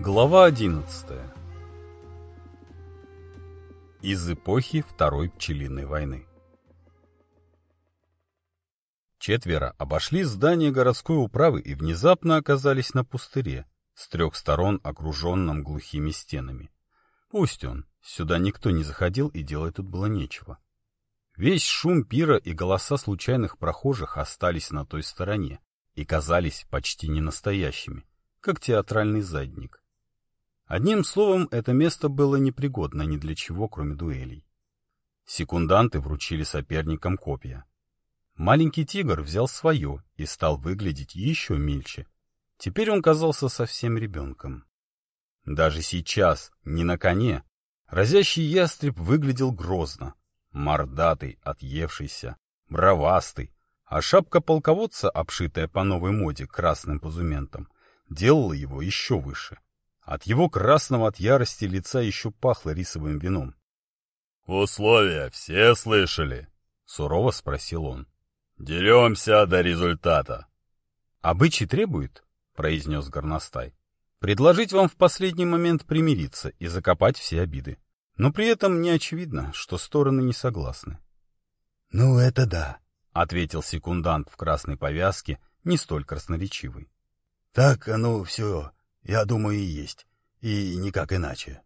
Глава 11 Из эпохи Второй пчелиной войны Четверо обошли здание городской управы и внезапно оказались на пустыре, с трех сторон окруженном глухими стенами. Пусть он, сюда никто не заходил и делать тут было нечего. Весь шум пира и голоса случайных прохожих остались на той стороне и казались почти ненастоящими, как театральный задник. Одним словом, это место было непригодно ни для чего, кроме дуэлей. Секунданты вручили соперникам копья. Маленький тигр взял свое и стал выглядеть еще мельче. Теперь он казался совсем ребенком. Даже сейчас, не на коне, разящий ястреб выглядел грозно. Мордатый, отъевшийся, бровастый, а шапка полководца, обшитая по новой моде красным позументом, делала его еще выше. От его красного от ярости лица еще пахло рисовым вином. «Условия все слышали?» — сурово спросил он. «Деремся до результата». «Обычай требует», — произнес горностай, — «предложить вам в последний момент примириться и закопать все обиды. Но при этом не очевидно, что стороны не согласны». «Ну, это да», — ответил секундант в красной повязке, не столь красноречивый. «Так оно все я думаю, и есть. И никак иначе.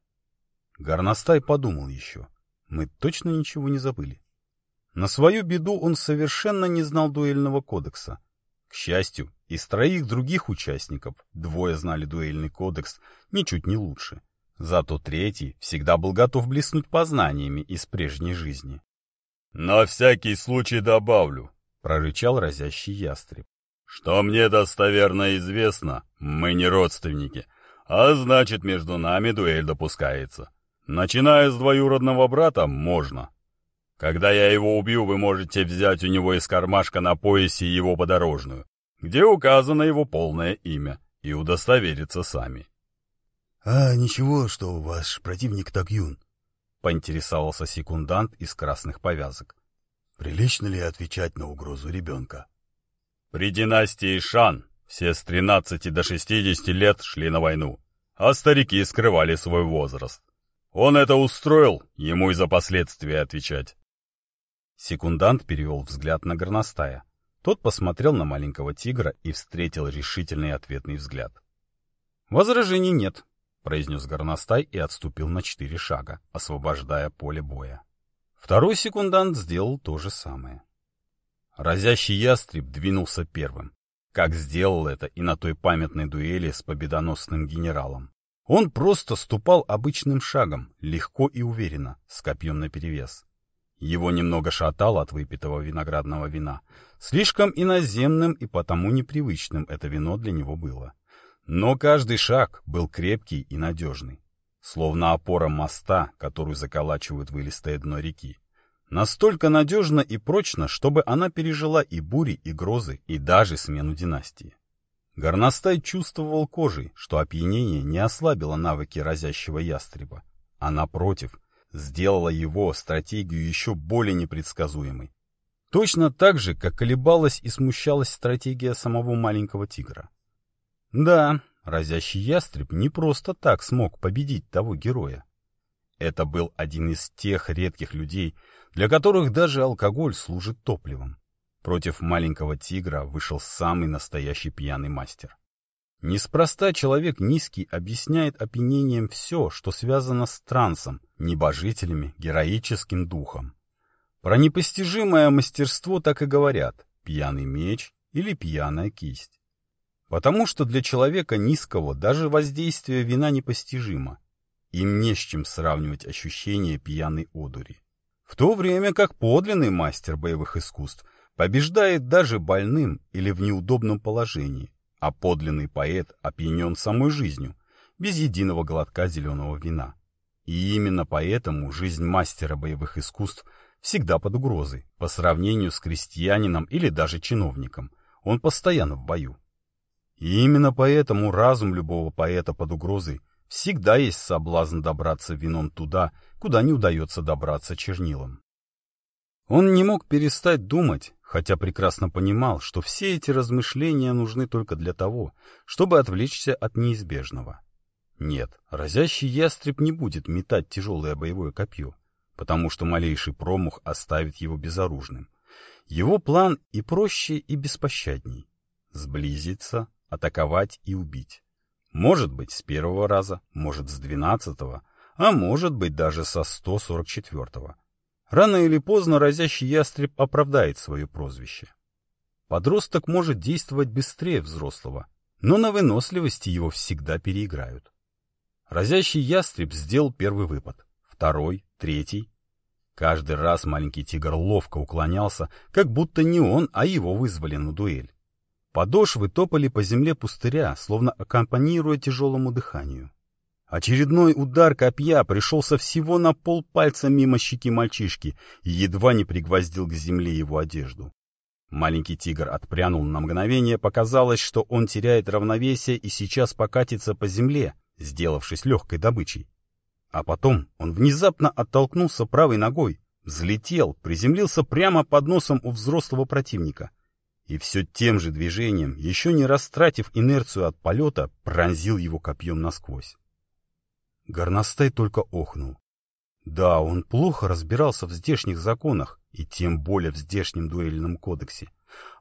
Горностай подумал еще. Мы точно ничего не забыли. На свою беду он совершенно не знал дуэльного кодекса. К счастью, из троих других участников двое знали дуэльный кодекс ничуть не лучше. Зато третий всегда был готов блеснуть познаниями из прежней жизни. — На всякий случай добавлю, — прорычал разящий ястреб. Что мне достоверно известно, мы не родственники, а значит, между нами дуэль допускается. Начиная с двоюродного брата, можно. Когда я его убью, вы можете взять у него из кармашка на поясе его подорожную, где указано его полное имя, и удостовериться сами. — А ничего, что ваш противник так юн? — поинтересовался секундант из красных повязок. — Прилично ли отвечать на угрозу ребенка? — при династии Шан все с 13 до 60 лет шли на войну, а старики скрывали свой возраст. Он это устроил, ему и за последствия отвечать. Секундант перевел взгляд на горностая. Тот посмотрел на маленького тигра и встретил решительный ответный взгляд. «Возражений нет», — произнес горностай и отступил на четыре шага, освобождая поле боя. Второй секундант сделал то же самое. Разящий ястреб двинулся первым, как сделал это и на той памятной дуэли с победоносным генералом. Он просто ступал обычным шагом, легко и уверенно, с копьем наперевес. Его немного шатало от выпитого виноградного вина. Слишком иноземным и потому непривычным это вино для него было. Но каждый шаг был крепкий и надежный. Словно опора моста, которую заколачивают в илистое дно реки. Настолько надежно и прочно, чтобы она пережила и бури, и грозы, и даже смену династии. Горностай чувствовал кожей, что опьянение не ослабило навыки разящего ястреба, а напротив, сделало его стратегию еще более непредсказуемой. Точно так же, как колебалась и смущалась стратегия самого маленького тигра. Да, разящий ястреб не просто так смог победить того героя. Это был один из тех редких людей, для которых даже алкоголь служит топливом. Против маленького тигра вышел самый настоящий пьяный мастер. Неспроста человек низкий объясняет опьянением все, что связано с трансом, небожителями, героическим духом. Про непостижимое мастерство так и говорят «пьяный меч» или «пьяная кисть». Потому что для человека низкого даже воздействие вина непостижимо. Им не с чем сравнивать ощущение пьяной одури в то время как подлинный мастер боевых искусств побеждает даже больным или в неудобном положении, а подлинный поэт опьянен самой жизнью, без единого глотка зеленого вина. И именно поэтому жизнь мастера боевых искусств всегда под угрозой, по сравнению с крестьянином или даже чиновником. Он постоянно в бою. И именно поэтому разум любого поэта под угрозой всегда есть соблазн добраться вином туда, куда не удается добраться чернилом. Он не мог перестать думать, хотя прекрасно понимал, что все эти размышления нужны только для того, чтобы отвлечься от неизбежного. Нет, разящий ястреб не будет метать тяжелое боевое копье, потому что малейший промах оставит его безоружным. Его план и проще, и беспощадней. Сблизиться, атаковать и убить. Может быть, с первого раза, может, с двенадцатого, а может быть, даже со сто сорок четвертого. Рано или поздно разящий ястреб оправдает свое прозвище. Подросток может действовать быстрее взрослого, но на выносливости его всегда переиграют. Разящий ястреб сделал первый выпад, второй, третий. Каждый раз маленький тигр ловко уклонялся, как будто не он, а его вызвали на дуэль. Подошвы топали по земле пустыря, словно аккомпанируя тяжелому дыханию. Очередной удар копья пришелся всего на полпальца мимо щеки мальчишки и едва не пригвоздил к земле его одежду. Маленький тигр отпрянул на мгновение, показалось, что он теряет равновесие и сейчас покатится по земле, сделавшись легкой добычей. А потом он внезапно оттолкнулся правой ногой, взлетел, приземлился прямо под носом у взрослого противника. И все тем же движением, еще не растратив инерцию от полета, пронзил его копьем насквозь. Горностай только охнул. Да, он плохо разбирался в здешних законах, и тем более в здешнем дуэльном кодексе.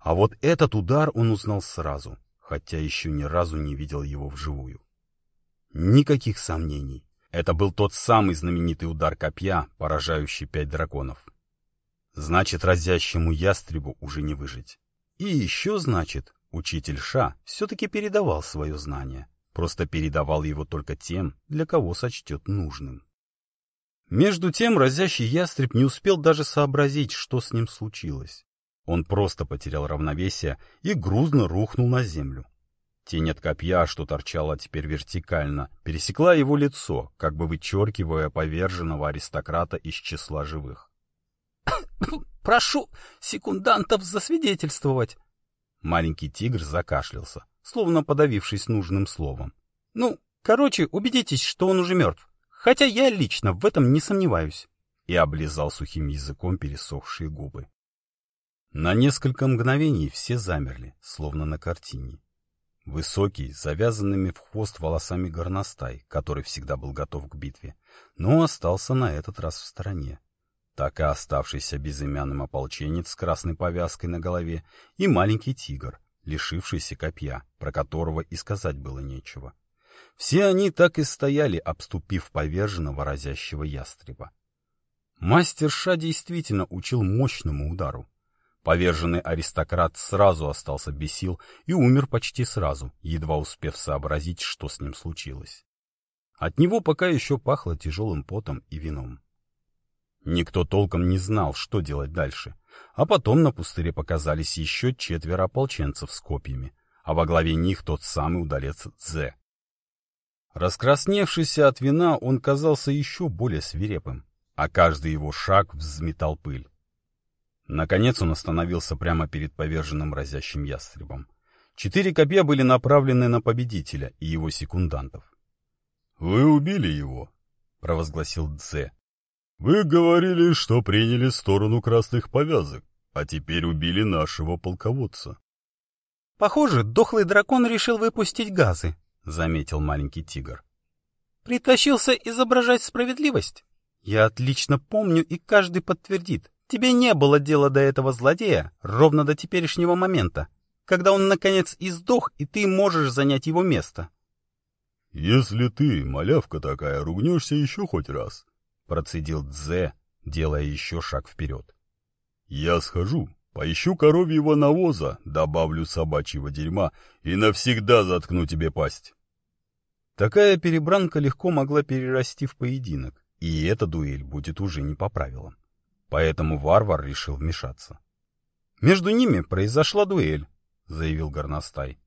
А вот этот удар он узнал сразу, хотя еще ни разу не видел его вживую. Никаких сомнений. Это был тот самый знаменитый удар копья, поражающий пять драконов. Значит, разящему ястребу уже не выжить. И еще, значит, учитель Ша все-таки передавал свое знание. Просто передавал его только тем, для кого сочтет нужным. Между тем разящий ястреб не успел даже сообразить, что с ним случилось. Он просто потерял равновесие и грузно рухнул на землю. Тень от копья, что торчала теперь вертикально, пересекла его лицо, как бы вычеркивая поверженного аристократа из числа живых. «Прошу секундантов засвидетельствовать!» Маленький тигр закашлялся, словно подавившись нужным словом. «Ну, короче, убедитесь, что он уже мертв. Хотя я лично в этом не сомневаюсь. И облизал сухим языком пересохшие губы. На несколько мгновений все замерли, словно на картине. Высокий, завязанными в хвост волосами горностай, который всегда был готов к битве, но остался на этот раз в стороне. Так и оставшийся безымянным ополченец с красной повязкой на голове и маленький тигр, лишившийся копья, про которого и сказать было нечего. Все они так и стояли, обступив поверженного разящего ястреба. Мастер Ша действительно учил мощному удару. Поверженный аристократ сразу остался без сил и умер почти сразу, едва успев сообразить, что с ним случилось. От него пока еще пахло тяжелым потом и вином. Никто толком не знал, что делать дальше, а потом на пустыре показались еще четверо ополченцев с копьями, а во главе них тот самый удалец Дзе. Раскрасневшийся от вина, он казался еще более свирепым, а каждый его шаг взметал пыль. Наконец он остановился прямо перед поверженным разящим ястребом. Четыре копья были направлены на победителя и его секундантов. — Вы убили его, — провозгласил Дзе. — Вы говорили, что приняли сторону красных повязок, а теперь убили нашего полководца. — Похоже, дохлый дракон решил выпустить газы, — заметил маленький тигр. «Притащился изображать справедливость? Я отлично помню, и каждый подтвердит. Тебе не было дела до этого злодея ровно до теперешнего момента, когда он, наконец, издох, и ты можешь занять его место». «Если ты, малявка такая, ругнешься еще хоть раз», — процедил Дзе, делая еще шаг вперед. «Я схожу, Поищу коровьего навоза, добавлю собачьего дерьма и навсегда заткну тебе пасть. Такая перебранка легко могла перерасти в поединок, и эта дуэль будет уже не по правилам. Поэтому варвар решил вмешаться. «Между ними произошла дуэль», — заявил Горностай.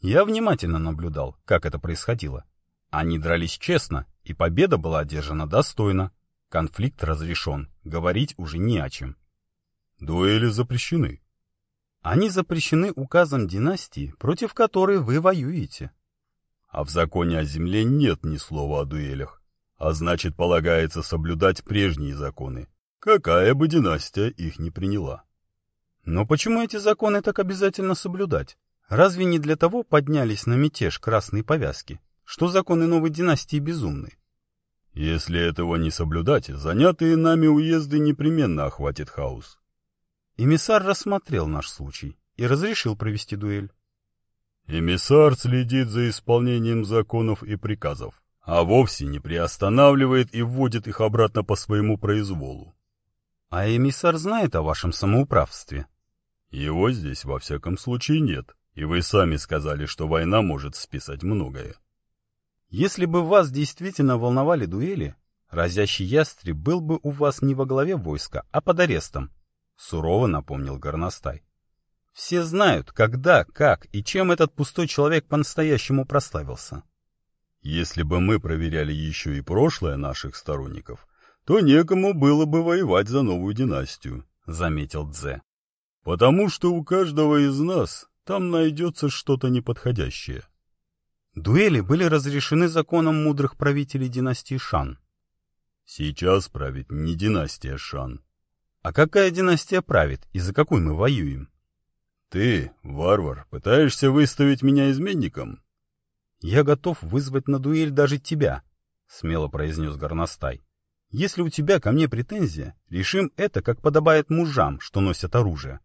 Я внимательно наблюдал, как это происходило. Они дрались честно, и победа была одержана достойно. Конфликт разрешен, говорить уже не о чем. Дуэли запрещены. Они запрещены указом династии, против которой вы воюете. А в законе о земле нет ни слова о дуэлях. А значит, полагается соблюдать прежние законы, какая бы династия их не приняла. Но почему эти законы так обязательно соблюдать? Разве не для того поднялись на мятеж красные повязки? что законы новой династии безумны. Если этого не соблюдать, занятые нами уезды непременно охватит хаос. Эмиссар рассмотрел наш случай и разрешил провести дуэль. Эмиссар следит за исполнением законов и приказов, а вовсе не приостанавливает и вводит их обратно по своему произволу. А эмиссар знает о вашем самоуправстве? Его здесь во всяком случае нет, и вы сами сказали, что война может списать многое. Если бы вас действительно волновали дуэли, разящий ястреб был бы у вас не во главе войска, а под арестом, — сурово напомнил Горностай. Все знают, когда, как и чем этот пустой человек по-настоящему прославился. Если бы мы проверяли еще и прошлое наших сторонников, то некому было бы воевать за новую династию, — заметил Дзе. Потому что у каждого из нас там найдется что-то неподходящее. Дуэли были разрешены законом мудрых правителей династии Шан. Сейчас правит не династия Шан. А какая династия правит и за какой мы воюем? Ты, варвар, пытаешься выставить меня изменником? Я готов вызвать на дуэль даже тебя, смело произнес Горностай. Если у тебя ко мне претензия, решим это, как подобает мужам, что носят оружие.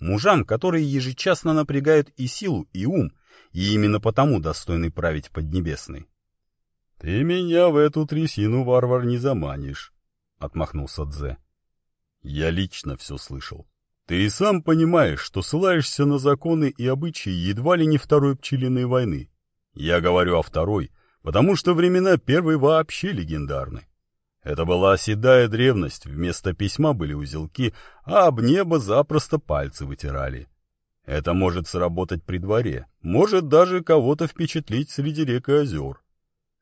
Мужам, которые ежечасно напрягают и силу, и ум, и именно потому достойный править Поднебесной. — Ты меня в эту трясину, варвар, не заманишь, — отмахнулся Дзе. — Я лично все слышал. Ты и сам понимаешь, что ссылаешься на законы и обычаи едва ли не второй пчелиной войны. Я говорю о второй, потому что времена первой вообще легендарны. Это была седая древность, вместо письма были узелки, а об небо запросто пальцы вытирали. Это может сработать при дворе, может даже кого-то впечатлить среди рек и озер.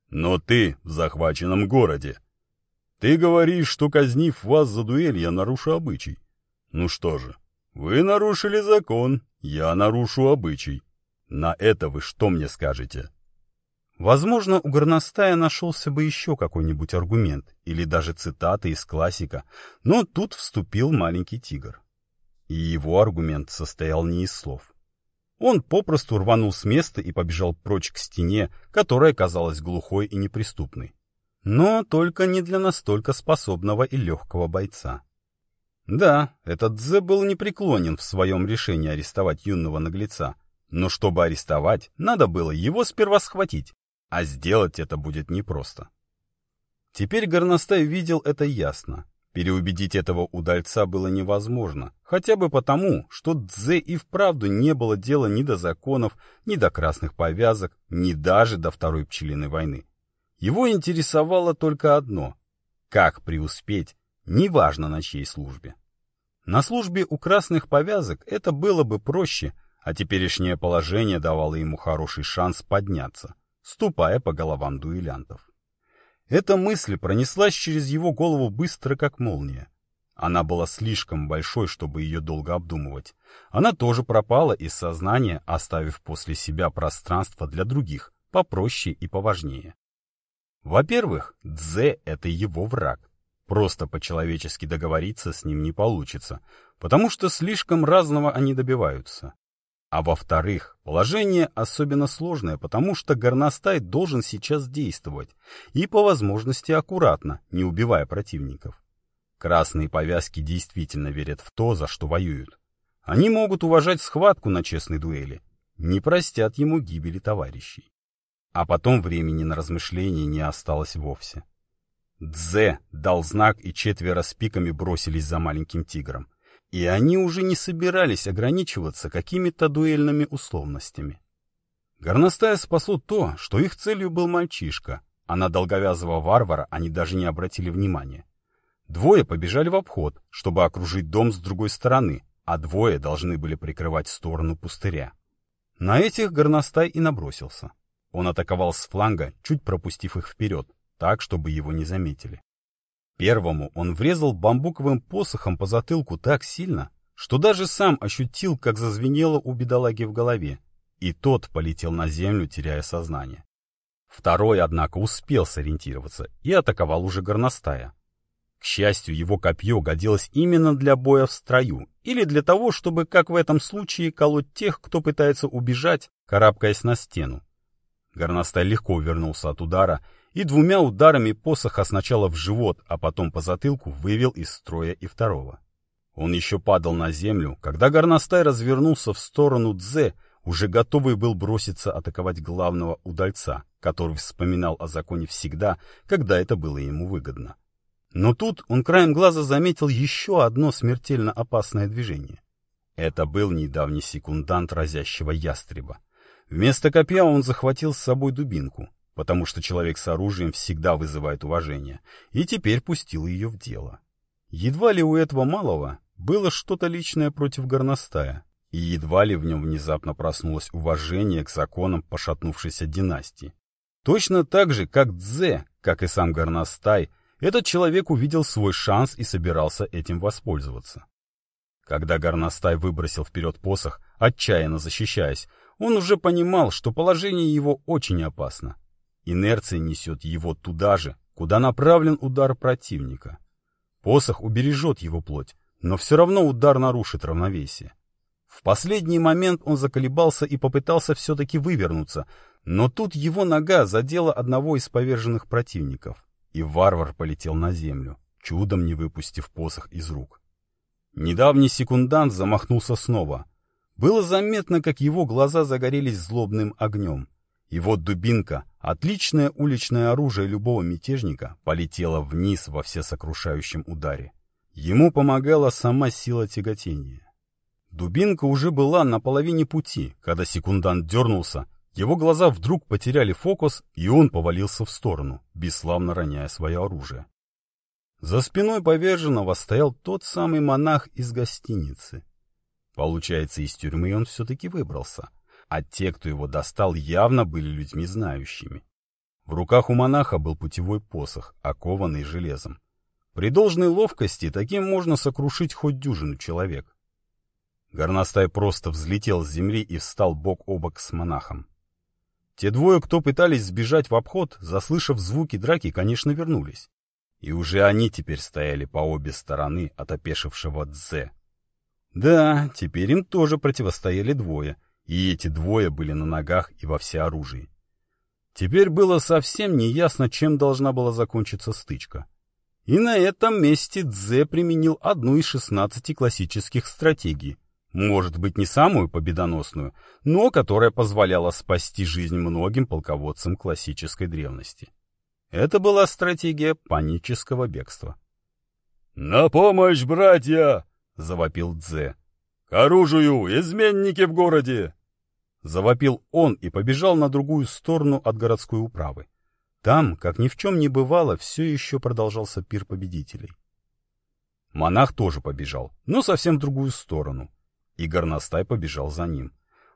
Но ты в захваченном городе. Ты говоришь, что, казнив вас за дуэль, я нарушу обычай. Ну что же, вы нарушили закон, я нарушу обычай. На это вы что мне скажете? Возможно, у горностая нашелся бы еще какой-нибудь аргумент или даже цитата из классика, но тут вступил маленький тигр. И его аргумент состоял не из слов. Он попросту рванул с места и побежал прочь к стене, которая казалась глухой и неприступной. Но только не для настолько способного и легкого бойца. Да, этот Дзе был непреклонен в своем решении арестовать юного наглеца, но чтобы арестовать, надо было его сперва схватить, а сделать это будет непросто. Теперь Горностай видел это ясно. Переубедить этого удальца было невозможно, хотя бы потому, что Дзе и вправду не было дела ни до законов, ни до красных повязок, ни даже до Второй пчелиной войны. Его интересовало только одно — как преуспеть, неважно на чьей службе. На службе у красных повязок это было бы проще, а теперешнее положение давало ему хороший шанс подняться, ступая по головам дуэлянтов. Эта мысль пронеслась через его голову быстро, как молния. Она была слишком большой, чтобы ее долго обдумывать. Она тоже пропала из сознания, оставив после себя пространство для других, попроще и поважнее. Во-первых, Дзе — это его враг. Просто по-человечески договориться с ним не получится, потому что слишком разного они добиваются. А во-вторых, положение особенно сложное, потому что горностай должен сейчас действовать, и по возможности аккуратно, не убивая противников. Красные повязки действительно верят в то, за что воюют. Они могут уважать схватку на честной дуэли, не простят ему гибели товарищей. А потом времени на размышления не осталось вовсе. Дзе дал знак, и четверо с пиками бросились за маленьким тигром. И они уже не собирались ограничиваться какими-то дуэльными условностями. Горностая спасло то, что их целью был мальчишка, а на долговязого варвара они даже не обратили внимания. Двое побежали в обход, чтобы окружить дом с другой стороны, а двое должны были прикрывать сторону пустыря. На этих горностай и набросился. Он атаковал с фланга, чуть пропустив их вперед, так, чтобы его не заметили. Первому он врезал бамбуковым посохом по затылку так сильно, что даже сам ощутил, как зазвенело у бедолаги в голове, и тот полетел на землю, теряя сознание. Второй, однако, успел сориентироваться и атаковал уже горностая. К счастью, его копье годилось именно для боя в строю или для того, чтобы, как в этом случае, колоть тех, кто пытается убежать, карабкаясь на стену. Горностай легко увернулся от удара и двумя ударами посоха сначала в живот, а потом по затылку вывел из строя и второго. Он еще падал на землю, когда горностай развернулся в сторону Дзе, уже готовый был броситься атаковать главного удальца, который вспоминал о законе всегда, когда это было ему выгодно. Но тут он краем глаза заметил еще одно смертельно опасное движение. Это был недавний секундант разящего ястреба. Вместо копья он захватил с собой дубинку, потому что человек с оружием всегда вызывает уважение, и теперь пустил ее в дело. Едва ли у этого малого было что-то личное против горностая, и едва ли в нем внезапно проснулось уважение к законам пошатнувшейся династии. Точно так же, как Дзе, как и сам горностай, этот человек увидел свой шанс и собирался этим воспользоваться. Когда горностай выбросил вперед посох, отчаянно защищаясь, он уже понимал, что положение его очень опасно. Инерция несет его туда же, куда направлен удар противника. Посох убережет его плоть, но все равно удар нарушит равновесие. В последний момент он заколебался и попытался все-таки вывернуться, но тут его нога задела одного из поверженных противников, и варвар полетел на землю, чудом не выпустив посох из рук. Недавний секундант замахнулся снова. Было заметно, как его глаза загорелись злобным огнем. И вот дубинка, отличное уличное оружие любого мятежника, полетела вниз во всесокрушающем ударе. Ему помогала сама сила тяготения. Дубинка уже была на половине пути, когда секундант дернулся, его глаза вдруг потеряли фокус, и он повалился в сторону, бесславно роняя свое оружие. За спиной поверженного стоял тот самый монах из гостиницы. Получается, из тюрьмы он все-таки выбрался, а те, кто его достал, явно были людьми знающими. В руках у монаха был путевой посох, окованный железом. При должной ловкости таким можно сокрушить хоть дюжину человек. Горностай просто взлетел с земли и встал бок о бок с монахом. Те двое, кто пытались сбежать в обход, заслышав звуки драки, конечно, вернулись. И уже они теперь стояли по обе стороны от опешившего Дзе. Да, теперь им тоже противостояли двое, и эти двое были на ногах и во всеоружии. Теперь было совсем неясно, чем должна была закончиться стычка. И на этом месте Дзе применил одну из шестнадцати классических стратегий. Может быть, не самую победоносную, но которая позволяла спасти жизнь многим полководцам классической древности. Это была стратегия панического бегства. «На помощь, братья!» — завопил Дзе. «К оружию! Изменники в городе!» Завопил он и побежал на другую сторону от городской управы. Там, как ни в чем не бывало, все еще продолжался пир победителей. Монах тоже побежал, но совсем в другую сторону. И горностай побежал за ним.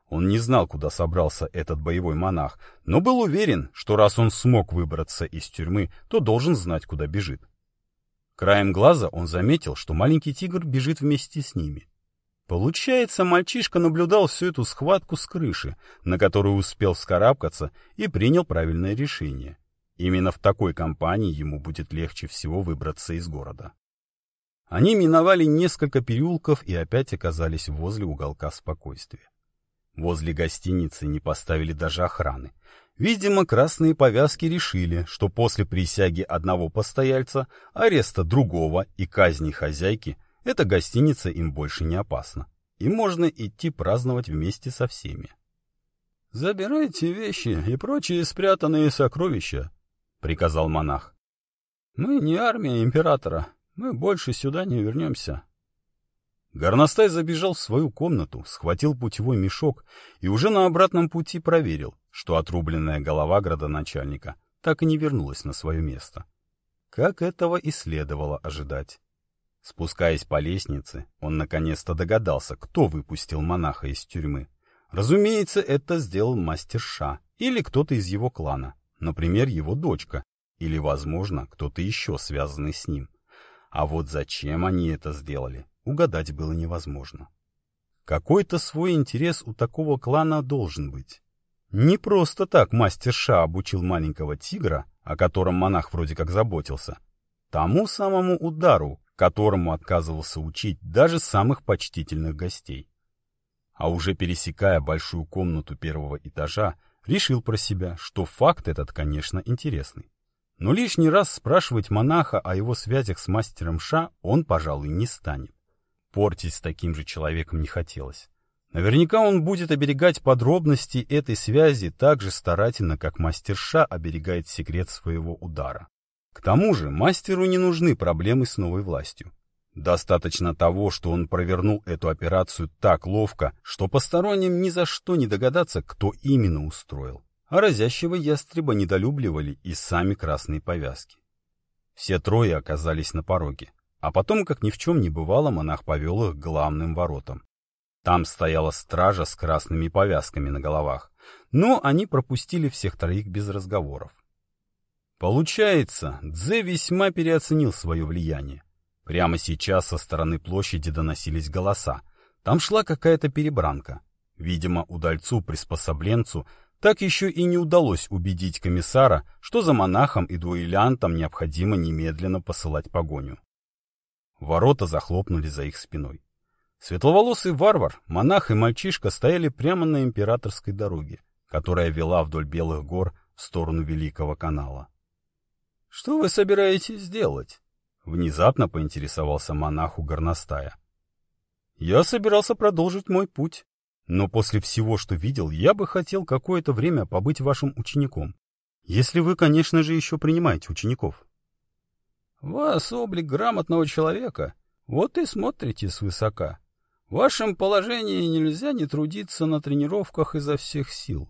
Он не знал, куда собрался этот боевой монах, но был уверен, что раз он смог выбраться из тюрьмы, то должен знать, куда бежит. Краем глаза он заметил, что маленький тигр бежит вместе с ними. Получается, мальчишка наблюдал всю эту схватку с крыши, на которую успел вскарабкаться, и принял правильное решение. Именно в такой компании ему будет легче всего выбраться из города. Они миновали несколько переулков и опять оказались возле уголка спокойствия. Возле гостиницы не поставили даже охраны. Видимо, красные повязки решили, что после присяги одного постояльца, ареста другого и казни хозяйки эта гостиница им больше не опасна, и можно идти праздновать вместе со всеми. «Забирайте вещи и прочие спрятанные сокровища», — приказал монах. «Мы не армия императора, мы больше сюда не вернемся». Горностай забежал в свою комнату, схватил путевой мешок и уже на обратном пути проверил, что отрубленная голова градоначальника так и не вернулась на свое место. Как этого и следовало ожидать. Спускаясь по лестнице, он наконец-то догадался, кто выпустил монаха из тюрьмы. Разумеется, это сделал мастер Ша или кто-то из его клана. Например, его дочка. Или, возможно, кто-то еще связанный с ним. А вот зачем они это сделали, угадать было невозможно. Какой-то свой интерес у такого клана должен быть. Не просто так мастер Ша обучил маленького тигра, о котором монах вроде как заботился, тому самому удару, которому отказывался учить даже самых почтительных гостей. А уже пересекая большую комнату первого этажа, решил про себя, что факт этот, конечно, интересный. Но лишний раз спрашивать монаха о его связях с мастером Ша он, пожалуй, не станет. Портить с таким же человеком не хотелось. Наверняка он будет оберегать подробности этой связи так же старательно, как мастер Ша оберегает секрет своего удара. К тому же мастеру не нужны проблемы с новой властью. Достаточно того, что он провернул эту операцию так ловко, что посторонним ни за что не догадаться, кто именно устроил. А разящего ястреба недолюбливали и сами красные повязки. Все трое оказались на пороге, а потом, как ни в чем не бывало, монах повел их к главным воротам. Там стояла стража с красными повязками на головах, но они пропустили всех троих без разговоров. Получается, Дзе весьма переоценил свое влияние. Прямо сейчас со стороны площади доносились голоса. Там шла какая-то перебранка. Видимо, удальцу-приспособленцу так еще и не удалось убедить комиссара, что за монахом и дуэлянтом необходимо немедленно посылать погоню. Ворота захлопнули за их спиной. Светловолосый варвар, монах и мальчишка стояли прямо на императорской дороге, которая вела вдоль Белых гор в сторону Великого канала. — Что вы собираетесь делать? — внезапно поинтересовался монах у горностая. — Я собирался продолжить мой путь, но после всего, что видел, я бы хотел какое-то время побыть вашим учеником. Если вы, конечно же, еще принимаете учеников. — Вас облик грамотного человека, вот и смотрите свысока, в вашем положении нельзя не трудиться на тренировках изо всех сил.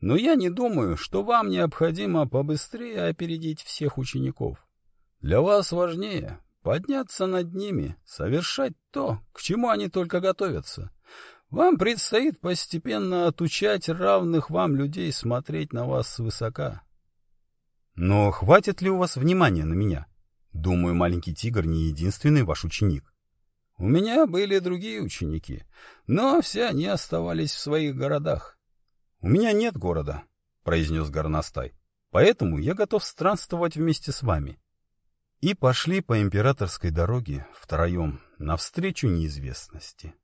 Но я не думаю, что вам необходимо побыстрее опередить всех учеников. Для вас важнее подняться над ними, совершать то, к чему они только готовятся. Вам предстоит постепенно отучать равных вам людей смотреть на вас свысока. Но хватит ли у вас внимания на меня? Думаю, маленький тигр не единственный ваш ученик. У меня были другие ученики, но все они оставались в своих городах. — У меня нет города, — произнес горностай, — поэтому я готов странствовать вместе с вами. И пошли по императорской дороге втроем навстречу неизвестности.